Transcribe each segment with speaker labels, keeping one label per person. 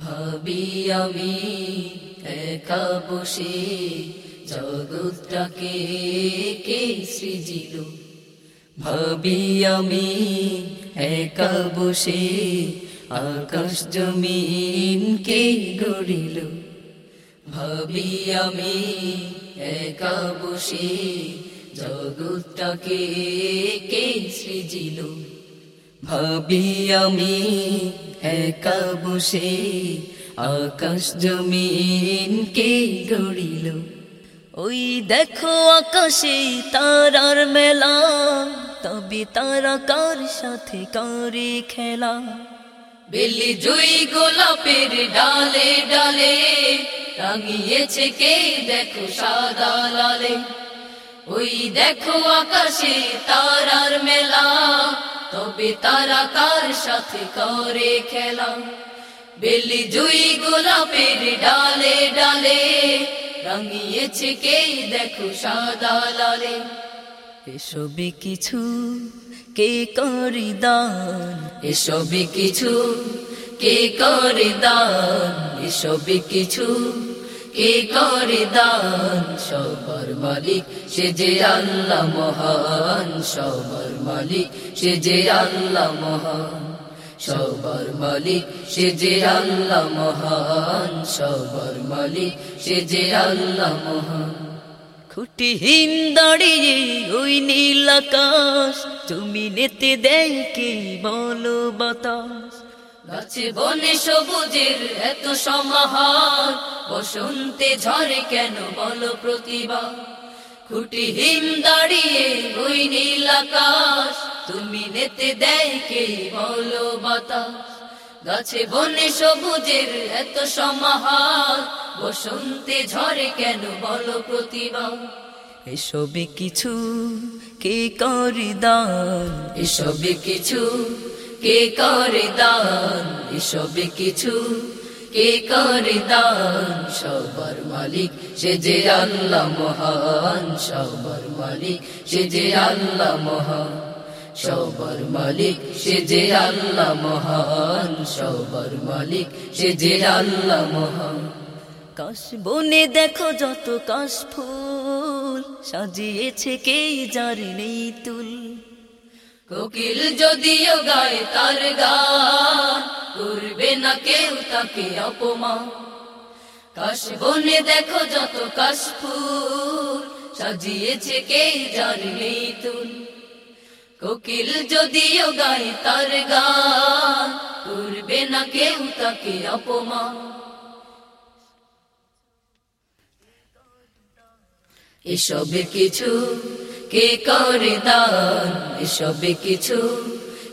Speaker 1: ভাবি আমি একা বসে জগৎটাকে কে সৃজিল ভাবি আমি একা আকাশ জমিন কে গড়িল। ভাবি আমি একা বসে জগৎটাকে কে সৃজিল। ভাবি আমি একা আকাশ জমিন কে গড়িল। ওই দেখো আকাশে তারার মেলা, তবে তারা কার সাথে কারে খেলা? বেলি জুই গোলাপের ডালে ডালে, রাঙিয়েছে কে দেখো সাদা লালে? ওই দেখো আকাশে তারার মেলা, তবে তারা কার সাথে করে খেলা? বেলি জুই গোলাপের ডালে ডালে রাঙিয়েছে কে দেখো সাদা লালে। এসবে কিছু কে করি দান? এসবে কিছু কে করে দান? এসবে কিছু কে করে দান? সবার মালিক সে যে আল্লাহ মহান সবার মালিক সে যে আল্লাহ মহান। সবার মালিক, সে যে আল্লাহ মহান। সবার মালিক, সে যে আল্লাহ মহান। খুঁটিহীন দাঁড়িয়ে ওই নীল আকাশ তুমি নেতে দেয় কে বলো বাতাস? গাছে বনে সবুজের এত সমাহার, বসন্তে ঝরে কেন বলো প্রতিভা? খুঁটিহীন দাঁড়িয়ে ওই নীল আকাশ তুমি নেতে দেয় কে বলো বাতাস গাছে বনে সবুজের এত সমাহার বসন্তে ঝরে কেন বলো প্রতিভা এসবে কিছু কে করে দান? এসবে কিছু কে করে দান? এসবে কিছু কে করে দান? সবার মালিক সে যে আল্লাহ মহান সবার মালিক সে যে আল্লাহ মহান। সবার মালিক সে যে আল্লাহ মহান। সবার মালিক সে যে আল্লাহ মহান। কাশ বনে দেখো যত কাশ ফুল সাজিয়েছে কে জারি নেই তুল। কোকিল যদিও গায় তার গান করবে না কেউ তাকে অপমান। কাশ বনে দেখো যত কাশ ফুল সাজিয়েছে কে জারি নেই তুল। কোকিল যদিও গায় তার গান করবে না কেউ তাকে অপমান। এসবে কিছু কে করে দান? এসবে কিছু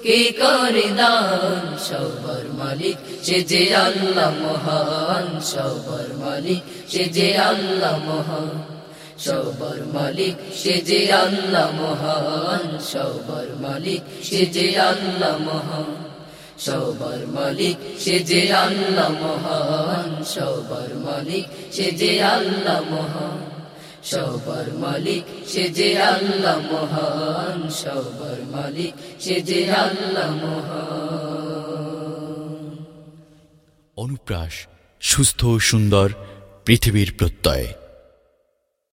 Speaker 1: কে করে দান? সবার মালিক সে যে আল্লাহ মহান, সবার মালিক সে যে আল্লাহ মহান। সবার মালিক, সে যে আল্লাহ মহান। সবার মালিক, সে যে আল্লাহ মহান। সবার মালিক, সে যে আল্লাহ মহান। সবার মালিক, সে যে আল্লাহ মহান। সবার মালিক, সে যে আল্লাহ মহান। সবার মালিক, সে যে আল্লাহ মহান।
Speaker 2: অনুপ্রাস, সুস্থ সুন্দর পৃথিবীর প্রত্যয়।